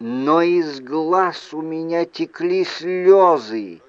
но из глаз у меня текли слезы,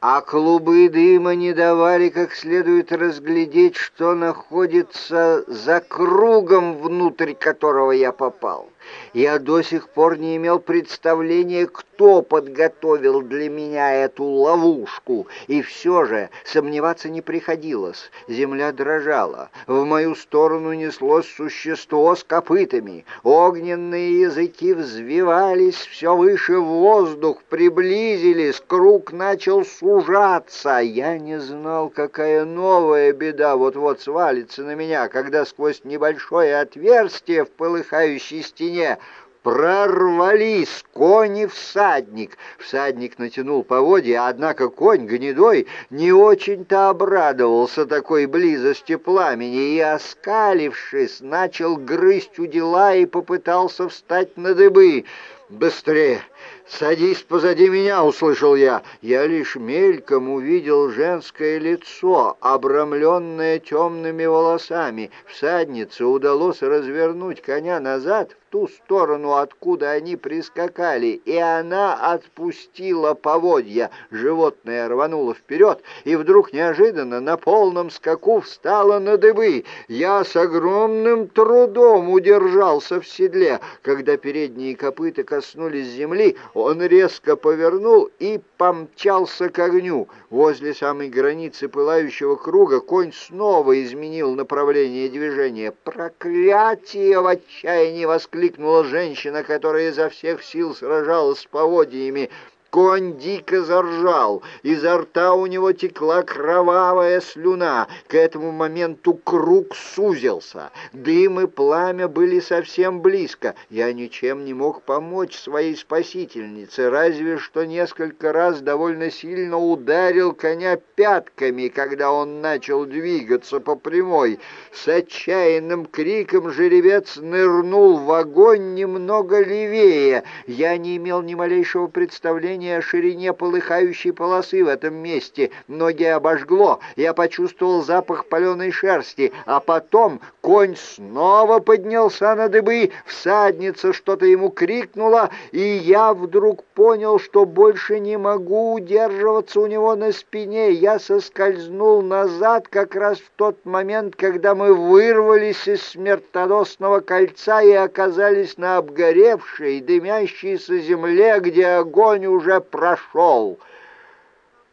а клубы дыма не давали как следует разглядеть, что находится за кругом, внутрь которого я попал. Я до сих пор не имел представления, кто подготовил для меня эту ловушку, и все же сомневаться не приходилось. Земля дрожала, в мою сторону неслось существо с копытами, огненные языки взвивались все выше в воздух, приблизились, круг начал сужаться. Я не знал, какая новая беда вот-вот свалится на меня, когда сквозь небольшое отверстие в полыхающей стене прорвались конь и всадник. Всадник натянул поводья, однако конь гнедой не очень-то обрадовался такой близости пламени и, оскалившись, начал грызть у дела и попытался встать на дыбы. «Быстрее! «Садись позади меня!» — услышал я. Я лишь мельком увидел женское лицо, обрамленное темными волосами. Всаднице удалось развернуть коня назад в ту сторону, откуда они прискакали, и она отпустила поводья. Животное рвануло вперед, и вдруг неожиданно на полном скаку встала на дыбы. Я с огромным трудом удержался в седле. Когда передние копыта коснулись земли, он резко повернул и помчался к огню. Возле самой границы пылающего круга конь снова изменил направление движения. «Проклятие!» — в отчаянии воскликнула женщина, которая изо всех сил сражалась с поводьями. Конь дико заржал, изо рта у него текла кровавая слюна. К этому моменту круг сузился. Дым и пламя были совсем близко. Я ничем не мог помочь своей спасительнице, разве что несколько раз довольно сильно ударил коня пятками, когда он начал двигаться по прямой. С отчаянным криком жеребец нырнул в огонь немного левее. Я не имел ни малейшего представления, представления о ширине полыхающей полосы в этом месте. Ноги обожгло, я почувствовал запах паленой шерсти, а потом конь снова поднялся на дыбы, всадница что-то ему крикнула, и я вдруг понял, что больше не могу удерживаться у него на спине. Я соскользнул назад как раз в тот момент, когда мы вырвались из смертоносного кольца и оказались на обгоревшей, дымящейся земле, где огонь уже уже прошел.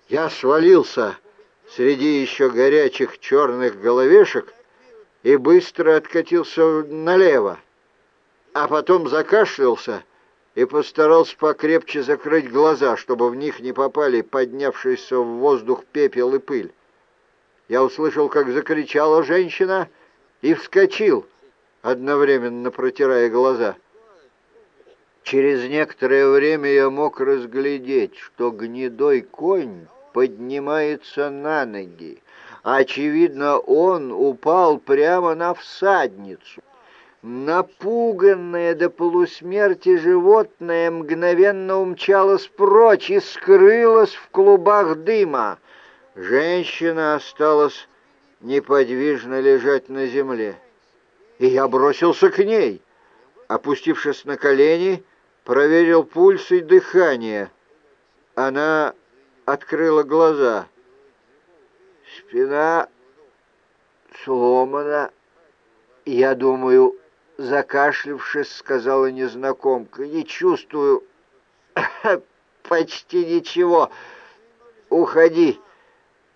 Я свалился среди еще горячих черных головешек и быстро откатился налево, а потом закашлялся и постарался покрепче закрыть глаза, чтобы в них не попали поднявшийся в воздух пепел и пыль. Я услышал, как закричала женщина, и вскочил, одновременно протирая глаза — Через некоторое время я мог разглядеть, что гнедой конь поднимается на ноги. Очевидно, он упал прямо на всадницу. Напуганное до полусмерти животное мгновенно умчалось прочь и скрылось в клубах дыма. Женщина осталась неподвижно лежать на земле. И я бросился к ней. Опустившись на колени, проверил пульс и дыхание. Она открыла глаза. Спина сломана. Я думаю, закашлившись, сказала незнакомка. Не чувствую почти ничего. Уходи,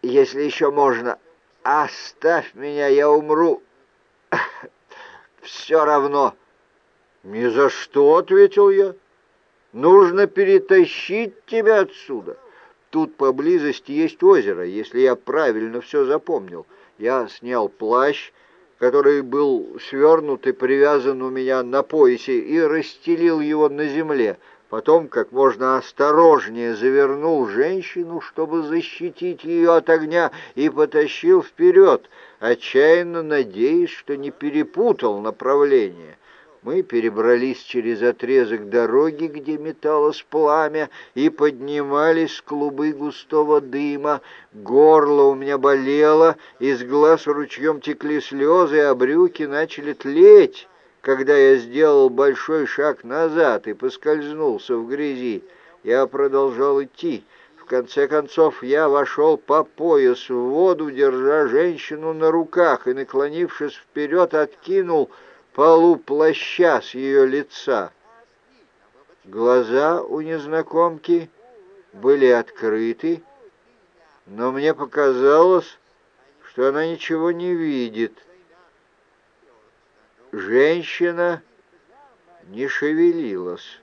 если еще можно. Оставь меня, я умру. Все равно. «Ни за что», — ответил я. «Нужно перетащить тебя отсюда. Тут поблизости есть озеро, если я правильно все запомнил. Я снял плащ, который был свернут и привязан у меня на поясе, и расстелил его на земле. Потом как можно осторожнее завернул женщину, чтобы защитить ее от огня, и потащил вперед, отчаянно надеясь, что не перепутал направление. Мы перебрались через отрезок дороги, где металось пламя, и поднимались клубы густого дыма. Горло у меня болело, из глаз ручьем текли слезы, а брюки начали тлеть. когда я сделал большой шаг назад и поскользнулся в грязи. Я продолжал идти. В конце концов я вошел по пояс в воду, держа женщину на руках, и, наклонившись вперед, откинул полу плаща с ее лица. Глаза у незнакомки были открыты, но мне показалось, что она ничего не видит. Женщина не шевелилась.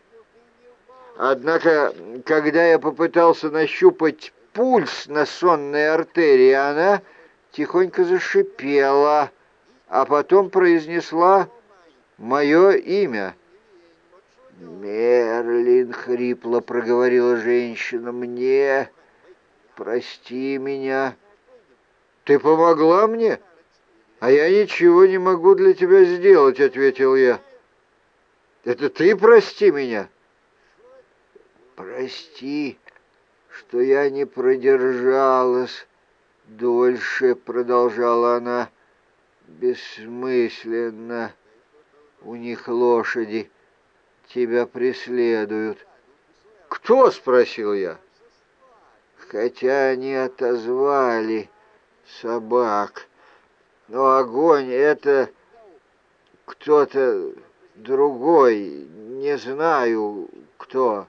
Однако, когда я попытался нащупать пульс на сонной артерии, она тихонько зашипела, а потом произнесла мое имя. «Мерлин», — хрипло проговорила женщина, — «мне...» прости меня. Ты помогла мне, а я ничего не могу для тебя сделать, ответил я. Это ты прости меня. Прости, что я не продержалась дольше, продолжала она. Бессмысленно. У них лошади тебя преследуют. «Кто?» — спросил я хотя они отозвали собак. Но огонь — это кто-то другой, не знаю кто.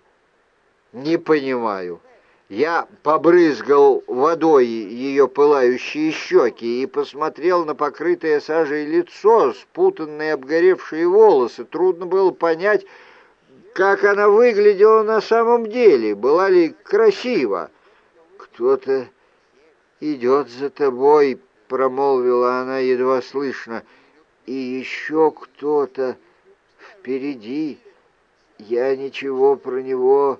Не понимаю. Я побрызгал водой ее пылающие щеки и посмотрел на покрытое сажей лицо, спутанные обгоревшие волосы. Трудно было понять, как она выглядела на самом деле, была ли красива. «Кто-то идет за тобой», — промолвила она едва слышно, — «и еще кто-то впереди. Я ничего про него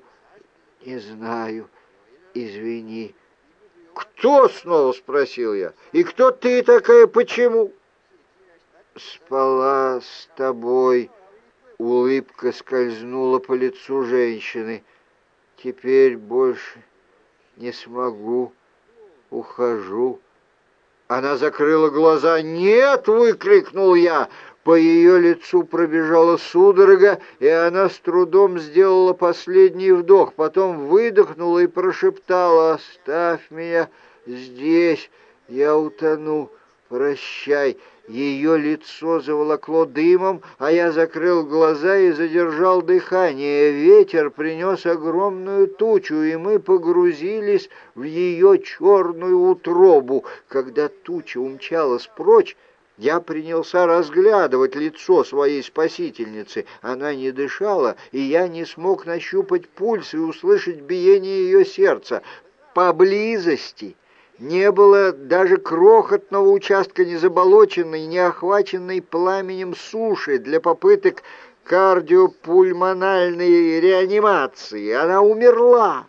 не знаю. Извини». «Кто?» — снова спросил я. «И кто ты такая, почему?» «Спала с тобой». Улыбка скользнула по лицу женщины. «Теперь больше не смогу, ухожу». Она закрыла глаза. «Нет!» — выкрикнул я. По ее лицу пробежала судорога, и она с трудом сделала последний вдох, потом выдохнула и прошептала «Оставь меня здесь, я утону, прощай». Ее лицо заволокло дымом, а я закрыл глаза и задержал дыхание. Ветер принес огромную тучу, и мы погрузились в ее черную утробу. Когда туча умчалась прочь, я принялся разглядывать лицо своей спасительницы. Она не дышала, и я не смог нащупать пульс и услышать биение ее сердца. Поблизости не было даже крохотного участка незаболоченной, не охваченной пламенем суши для попыток кардиопульмональной реанимации. Она умерла.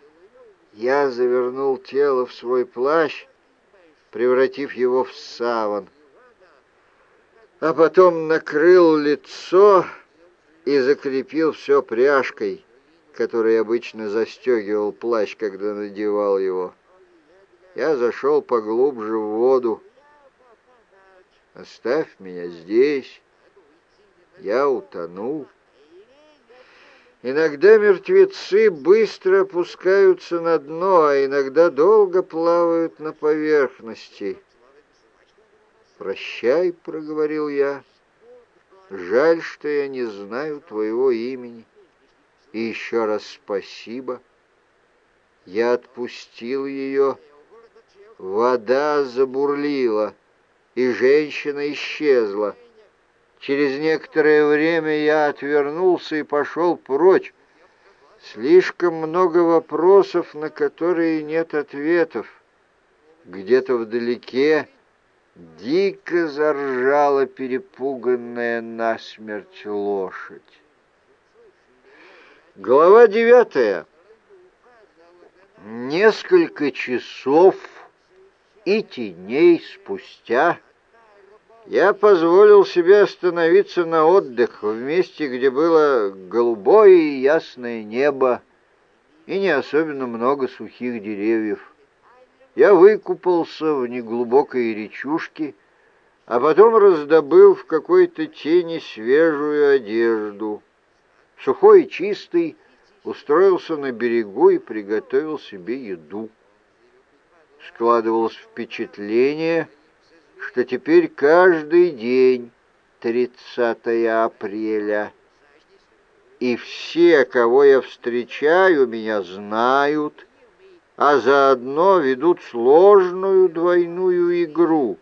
Я завернул тело в свой плащ, превратив его в саван, а потом накрыл лицо и закрепил все пряжкой, которой обычно застегивал плащ, когда надевал его. Я зашел поглубже в воду. Оставь меня здесь. Я утону. Иногда мертвецы быстро опускаются на дно, а иногда долго плавают на поверхности. «Прощай», — проговорил я, — «жаль, что я не знаю твоего имени. И еще раз спасибо». Я отпустил ее, — Вода забурлила, и женщина исчезла. Через некоторое время я отвернулся и пошел прочь. Слишком много вопросов, на которые нет ответов. Где-то вдалеке дико заржала перепуганная насмерть лошадь. Глава девятая. Несколько часов и теней спустя я позволил себе остановиться на отдых в месте, где было голубое и ясное небо и не особенно много сухих деревьев. Я выкупался в неглубокой речушке, а потом раздобыл в какой-то тени свежую одежду. Сухой и чистый, устроился на берегу и приготовил себе еду. Складывалось впечатление, что теперь каждый день 30 апреля, и все, кого я встречаю, меня знают, а заодно ведут сложную двойную игру.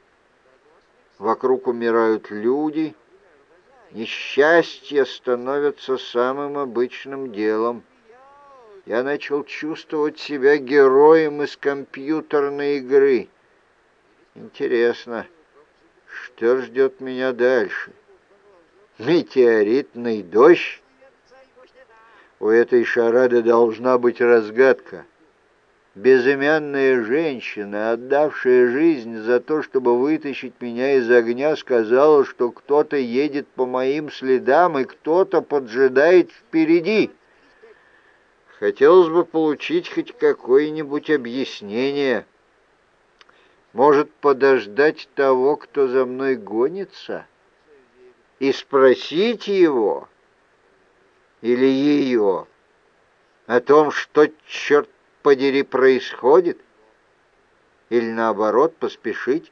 Вокруг умирают люди, несчастье становится самым обычным делом я начал чувствовать себя героем из компьютерной игры. Интересно, что ждет меня дальше? Метеоритный дождь? У этой шарады должна быть разгадка. Безымянная женщина, отдавшая жизнь за то, чтобы вытащить меня из огня, сказала, что кто-то едет по моим следам и кто-то поджидает впереди. Хотелось бы получить хоть какое-нибудь объяснение. Может, подождать того, кто за мной гонится, и спросить его или ее о том, что, черт подери, происходит, или, наоборот, поспешить,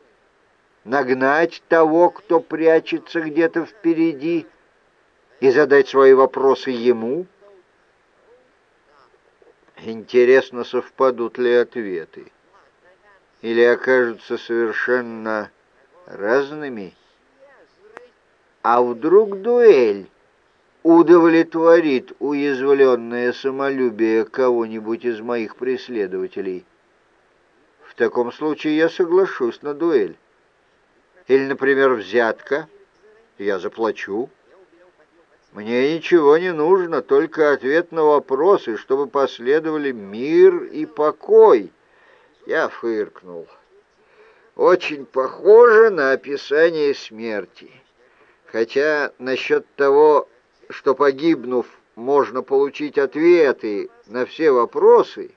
нагнать того, кто прячется где-то впереди, и задать свои вопросы ему — Интересно, совпадут ли ответы? Или окажутся совершенно разными? А вдруг дуэль удовлетворит уязвленное самолюбие кого-нибудь из моих преследователей? В таком случае я соглашусь на дуэль. Или, например, взятка. Я заплачу. Мне ничего не нужно, только ответ на вопросы, чтобы последовали мир и покой. Я фыркнул. Очень похоже на описание смерти. Хотя насчет того, что погибнув, можно получить ответы на все вопросы,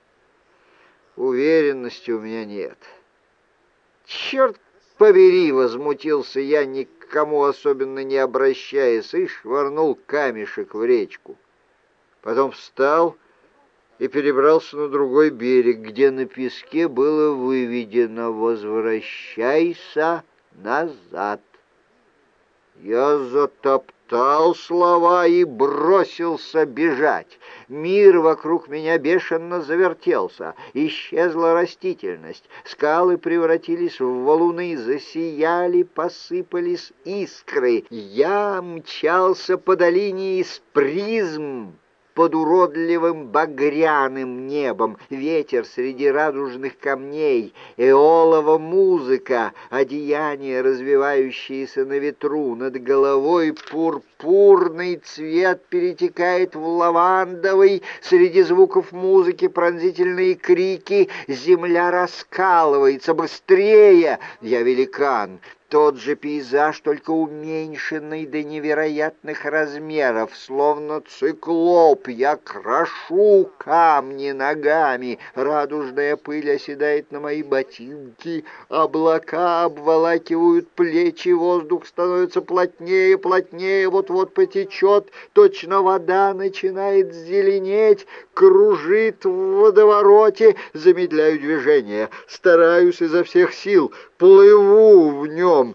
уверенности у меня нет. Черт побери, возмутился я, не кому особенно не обращаясь, и швырнул камешек в речку. Потом встал и перебрался на другой берег, где на песке было выведено «Возвращайся назад». Я затоптал слова и бросился бежать. Мир вокруг меня бешено завертелся. Исчезла растительность. Скалы превратились в валуны, засияли, посыпались искры. Я мчался по долине из призм, под уродливым багряным небом, ветер среди радужных камней, эолова музыка, одеяния, развивающиеся на ветру, над головой пурпурный цвет перетекает в лавандовый, среди звуков музыки пронзительные крики, земля раскалывается быстрее, я великан, тот же пейзаж, только уменьшенный до невероятных размеров, словно циклоп. Я крошу камни ногами, радужная пыль оседает на мои ботинки, облака обволакивают плечи, воздух становится плотнее, плотнее, вот-вот потечет, точно вода начинает зеленеть, кружит в водовороте, замедляю движение, стараюсь изо всех сил, плыву в нем.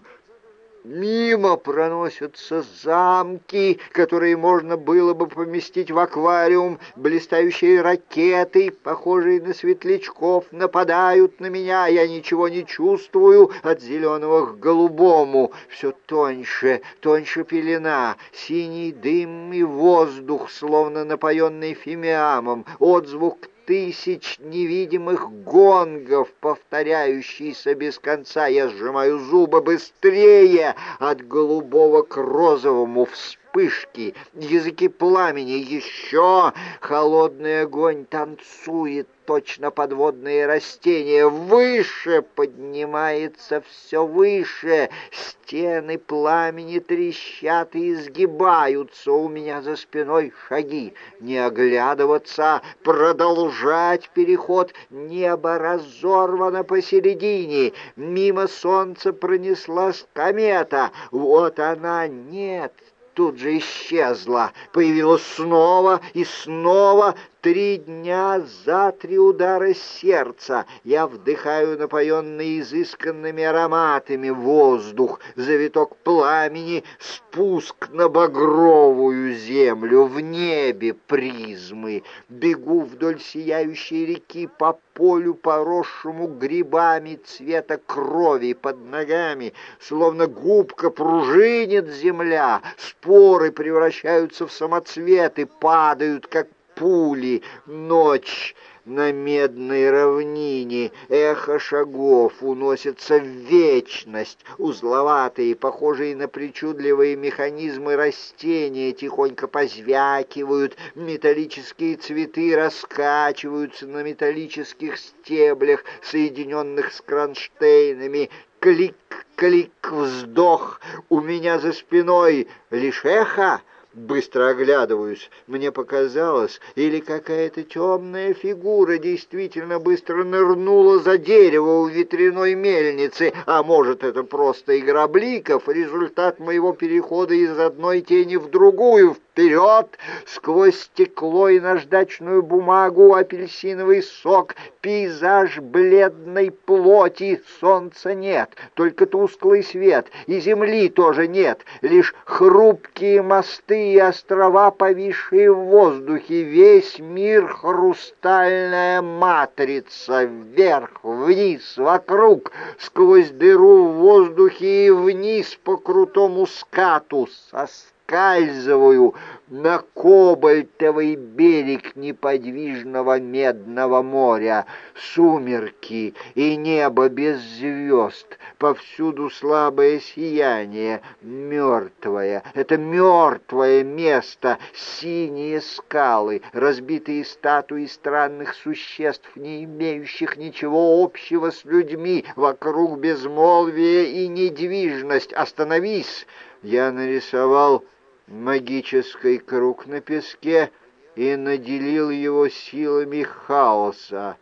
Мимо проносятся замки, которые можно было бы поместить в аквариум. Блистающие ракеты, похожие на светлячков, нападают на меня. Я ничего не чувствую от зеленого к голубому. Все тоньше, тоньше пелена, синий дым и воздух, словно напоенный фимиамом. Отзвук тысяч невидимых гонгов, повторяющийся без конца. Я сжимаю зубы быстрее от голубого к розовому, вспышки, языки пламени, еще. Холодный огонь танцует точно подводные растения. Выше поднимается все выше. Стены пламени трещат и изгибаются. У меня за спиной шаги. Не оглядываться, продолжать переход. Небо разорвано посередине. Мимо солнца пронеслась комета. Вот она, нет, тут же исчезла, появилась снова и снова, Три дня за три удара сердца я вдыхаю напоенный изысканными ароматами воздух, завиток пламени, спуск на багровую землю, в небе призмы. Бегу вдоль сияющей реки по полю, поросшему грибами цвета крови под ногами, словно губка пружинит земля, споры превращаются в самоцветы, падают, как пули, ночь на медной равнине, эхо шагов уносится в вечность, узловатые, похожие на причудливые механизмы растения тихонько позвякивают, металлические цветы раскачиваются на металлических стеблях, соединенных с кронштейнами, клик-клик, вздох, у меня за спиной лишь эхо, Быстро оглядываюсь. Мне показалось, или какая-то темная фигура действительно быстро нырнула за дерево у ветряной мельницы, а может, это просто игра бликов, результат моего перехода из одной тени в другую, вперед, сквозь стекло и наждачную бумагу, апельсиновый сок, пейзаж бледной плоти, солнца нет, только тусклый свет, и земли тоже нет, лишь хрупкие мосты и острова, повисшие в воздухе, весь мир хрустальная матрица, вверх, вниз, вокруг, сквозь дыру в воздухе и вниз по крутому скату, со соскальзываю на кобальтовый берег неподвижного медного моря. Сумерки и небо без звезд, повсюду слабое сияние, мертвое. Это мертвое место, синие скалы, разбитые статуи странных существ, не имеющих ничего общего с людьми, вокруг безмолвие и недвижность. Остановись! Я нарисовал магический круг на песке и наделил его силами хаоса,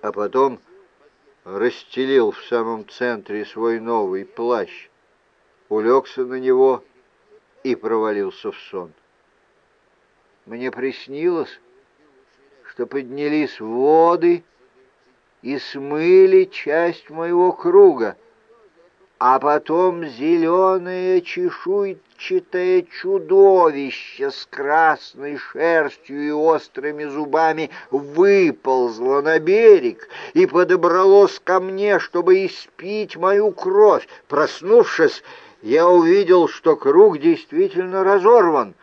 а потом расстелил в самом центре свой новый плащ, улегся на него и провалился в сон. Мне приснилось, что поднялись воды и смыли часть моего круга, а потом зеленое чешуйчатое чудовище с красной шерстью и острыми зубами выползло на берег и подобралось ко мне, чтобы испить мою кровь. Проснувшись, я увидел, что круг действительно разорван —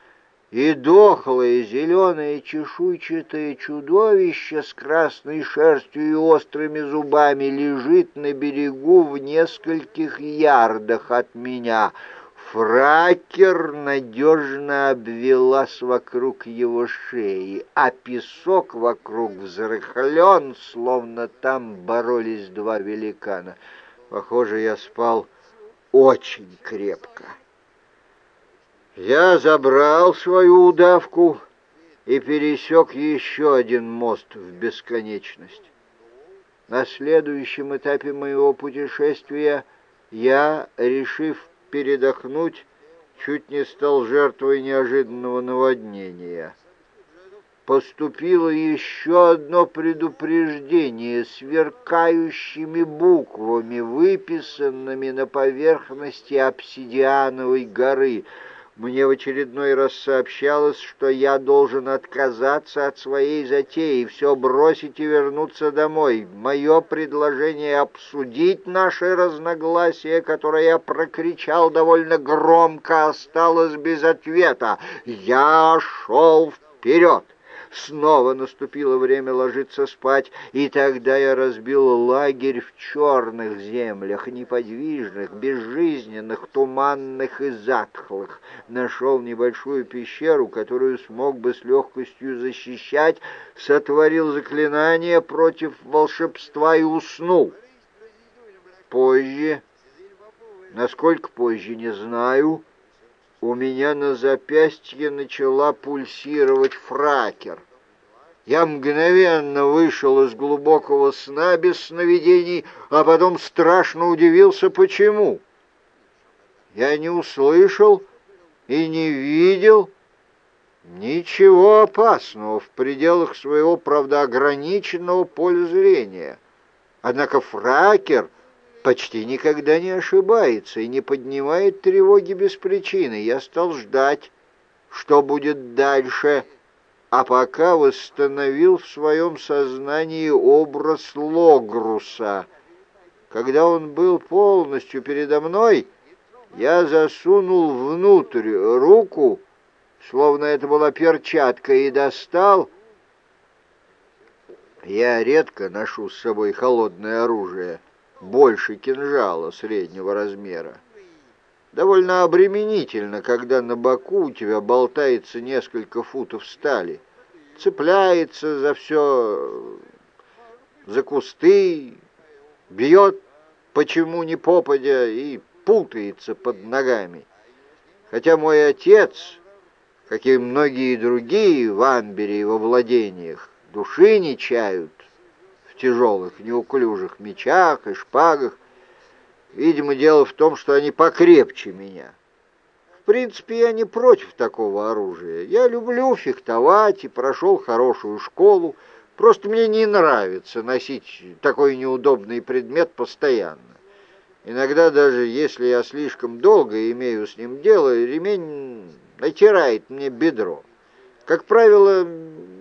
и дохлое зеленое чешуйчатое чудовище с красной шерстью и острыми зубами лежит на берегу в нескольких ярдах от меня. Фракер надежно обвелась вокруг его шеи, а песок вокруг взрыхлен, словно там боролись два великана. Похоже, я спал очень крепко. Я забрал свою удавку и пересек еще один мост в бесконечность. На следующем этапе моего путешествия я, решив передохнуть, чуть не стал жертвой неожиданного наводнения. Поступило еще одно предупреждение сверкающими буквами, выписанными на поверхности обсидиановой горы — мне в очередной раз сообщалось, что я должен отказаться от своей затеи, все бросить и вернуться домой. Мое предложение обсудить наши разногласия, которое я прокричал довольно громко, осталось без ответа. Я шел вперед Снова наступило время ложиться спать, и тогда я разбил лагерь в черных землях, неподвижных, безжизненных, туманных и затхлых. Нашел небольшую пещеру, которую смог бы с легкостью защищать, сотворил заклинание против волшебства и уснул. Позже, насколько позже, не знаю, у меня на запястье начала пульсировать фракер. Я мгновенно вышел из глубокого сна без сновидений, а потом страшно удивился, почему. Я не услышал и не видел ничего опасного в пределах своего, правда, ограниченного поля зрения. Однако фракер — почти никогда не ошибается и не поднимает тревоги без причины. Я стал ждать, что будет дальше, а пока восстановил в своем сознании образ Логруса. Когда он был полностью передо мной, я засунул внутрь руку, словно это была перчатка, и достал... Я редко ношу с собой холодное оружие — больше кинжала среднего размера. Довольно обременительно, когда на боку у тебя болтается несколько футов стали. Цепляется за все, за кусты, бьет почему не попадя и путается под ногами. Хотя мой отец, как и многие другие в Амбере и во владениях, души не чают, тяжелых, неуклюжих мечах и шпагах. Видимо, дело в том, что они покрепче меня. В принципе, я не против такого оружия. Я люблю фехтовать и прошел хорошую школу. Просто мне не нравится носить такой неудобный предмет постоянно. Иногда даже если я слишком долго имею с ним дело, ремень натирает мне бедро. Как правило,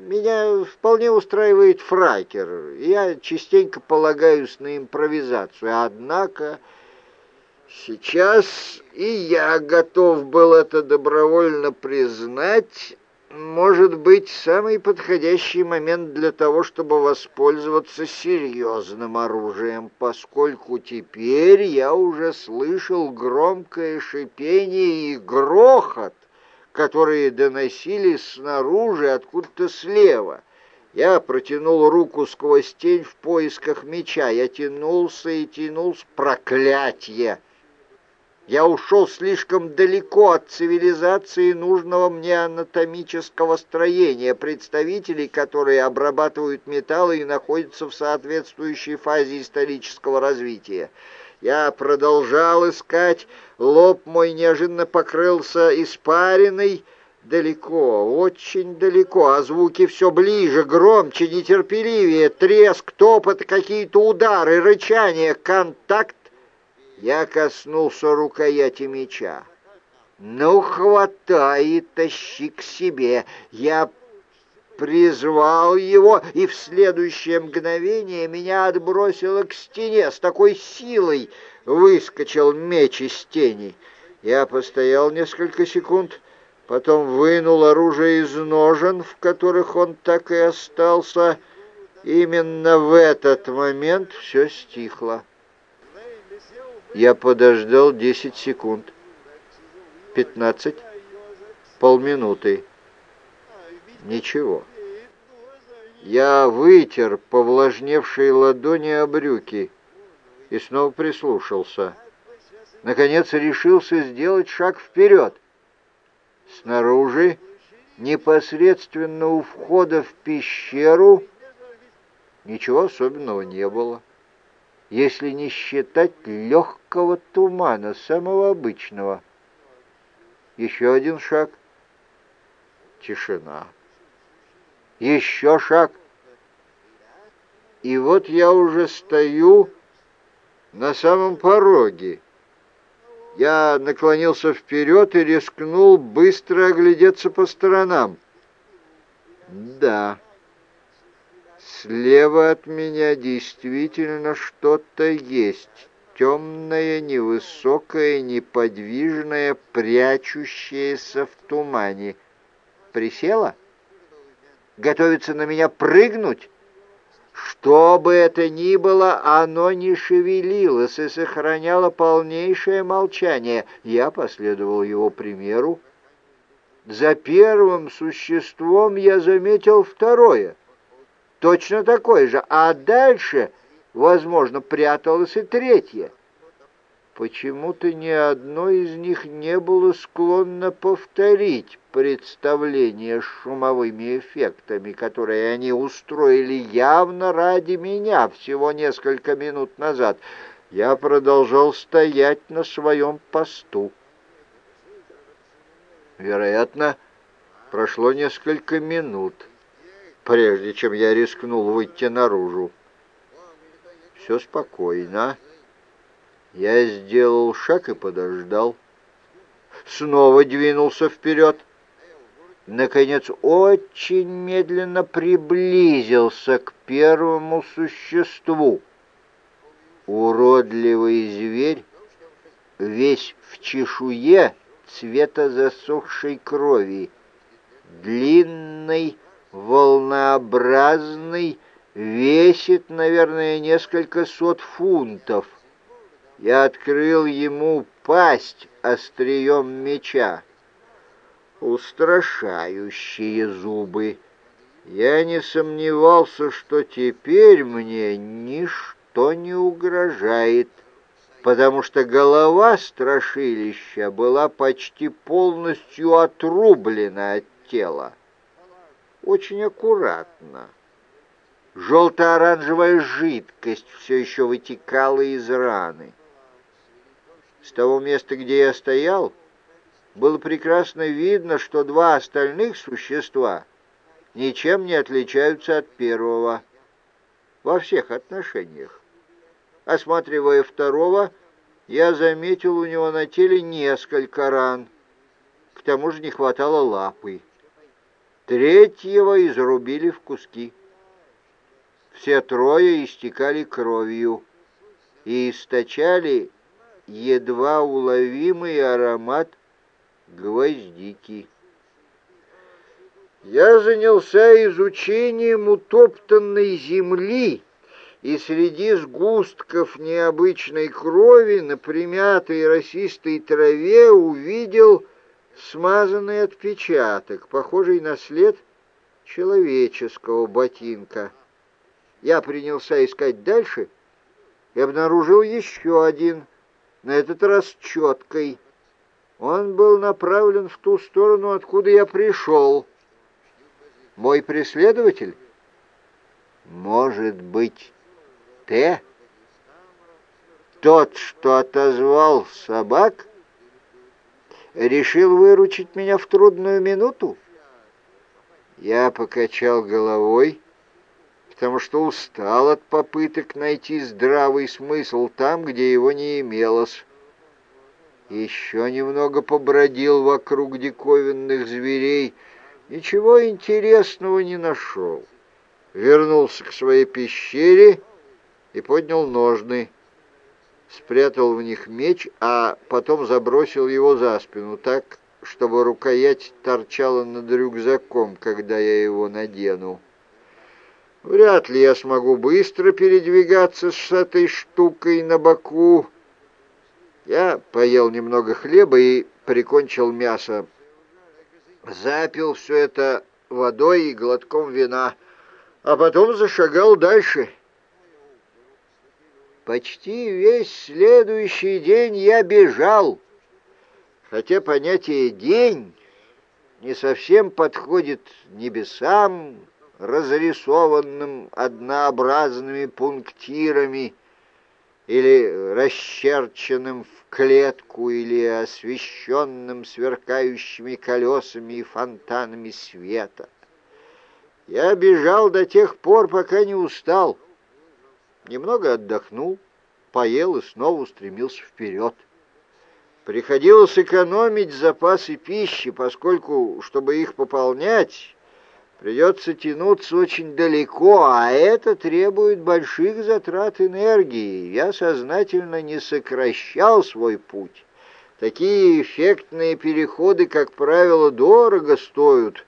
меня вполне устраивает фракер. Я частенько полагаюсь на импровизацию. Однако сейчас и я готов был это добровольно признать. Может быть, самый подходящий момент для того, чтобы воспользоваться серьезным оружием, поскольку теперь я уже слышал громкое шипение и грохот, которые доносились снаружи, откуда-то слева. Я протянул руку сквозь тень в поисках меча. Я тянулся и тянулся. Проклятье! Я ушел слишком далеко от цивилизации нужного мне анатомического строения, представителей, которые обрабатывают металлы и находятся в соответствующей фазе исторического развития. Я продолжал искать, лоб мой неожиданно покрылся испариной, далеко, очень далеко, а звуки все ближе, громче, нетерпеливее, треск, топот, какие-то удары, рычание, контакт. Я коснулся рукояти меча. «Ну, хватай тащи к себе!» Я призвал его, и в следующее мгновение меня отбросило к стене. С такой силой выскочил меч из тени. Я постоял несколько секунд, потом вынул оружие из ножен, в которых он так и остался. Именно в этот момент все стихло. Я подождал десять секунд, пятнадцать, полминуты. Ничего. Я вытер повлажневшие ладони о брюки и снова прислушался. Наконец решился сделать шаг вперед. Снаружи, непосредственно у входа в пещеру, ничего особенного не было, если не считать легкого тумана, самого обычного. Еще один шаг. Тишина еще шаг. И вот я уже стою на самом пороге. Я наклонился вперед и рискнул быстро оглядеться по сторонам. Да, слева от меня действительно что-то есть. Темное, невысокое, неподвижное, прячущееся в тумане. Присела? Готовится на меня прыгнуть. Что бы это ни было, оно не шевелилось и сохраняло полнейшее молчание. Я последовал его примеру. За первым существом я заметил второе, точно такое же, а дальше, возможно, пряталось и третье. Почему-то ни одно из них не было склонно повторить представление с шумовыми эффектами, которые они устроили явно ради меня всего несколько минут назад. Я продолжал стоять на своем посту. Вероятно, прошло несколько минут, прежде чем я рискнул выйти наружу. Все спокойно. Я сделал шаг и подождал. Снова двинулся вперед. Наконец, очень медленно приблизился к первому существу. Уродливый зверь, весь в чешуе цвета засохшей крови, длинный, волнообразный, весит, наверное, несколько сот фунтов. Я открыл ему пасть острием меча. Устрашающие зубы. Я не сомневался, что теперь мне ничто не угрожает, потому что голова страшилища была почти полностью отрублена от тела. Очень аккуратно. Желто-оранжевая жидкость все еще вытекала из раны. С того места, где я стоял, было прекрасно видно, что два остальных существа ничем не отличаются от первого во всех отношениях. Осматривая второго, я заметил у него на теле несколько ран. К тому же не хватало лапы. Третьего изрубили в куски. Все трое истекали кровью и источали едва уловимый аромат гвоздики. Я занялся изучением утоптанной земли, и среди сгустков необычной крови на примятой росистой траве увидел смазанный отпечаток, похожий на след человеческого ботинка. Я принялся искать дальше и обнаружил еще один — на этот раз четкой. Он был направлен в ту сторону, откуда я пришел. Мой преследователь? Может быть, Т? Тот, что отозвал собак, решил выручить меня в трудную минуту? Я покачал головой потому что устал от попыток найти здравый смысл там, где его не имелось. Еще немного побродил вокруг диковинных зверей, ничего интересного не нашел. Вернулся к своей пещере и поднял ножны, спрятал в них меч, а потом забросил его за спину так, чтобы рукоять торчала над рюкзаком, когда я его надену. Вряд ли я смогу быстро передвигаться с этой штукой на боку. Я поел немного хлеба и прикончил мясо. Запил все это водой и глотком вина, а потом зашагал дальше. Почти весь следующий день я бежал, хотя понятие «день» не совсем подходит небесам, разрисованным однообразными пунктирами или расчерченным в клетку или освещенным сверкающими колесами и фонтанами света. Я бежал до тех пор, пока не устал. Немного отдохнул, поел и снова устремился вперед. Приходилось экономить запасы пищи, поскольку, чтобы их пополнять, Придется тянуться очень далеко, а это требует больших затрат энергии. Я сознательно не сокращал свой путь. Такие эффектные переходы, как правило, дорого стоят.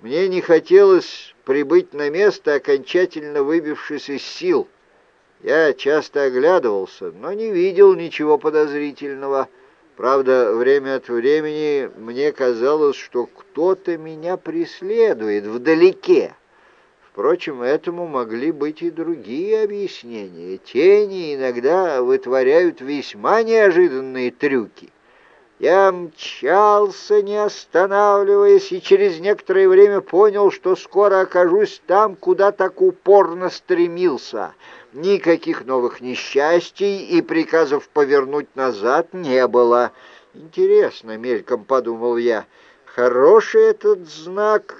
Мне не хотелось прибыть на место, окончательно выбившись из сил. Я часто оглядывался, но не видел ничего подозрительного. Правда, время от времени мне казалось, что кто-то меня преследует вдалеке. Впрочем, этому могли быть и другие объяснения. Тени иногда вытворяют весьма неожиданные трюки. Я мчался, не останавливаясь, и через некоторое время понял, что скоро окажусь там, куда так упорно стремился. Никаких новых несчастий и приказов повернуть назад не было. Интересно, мельком подумал я, хороший этот знак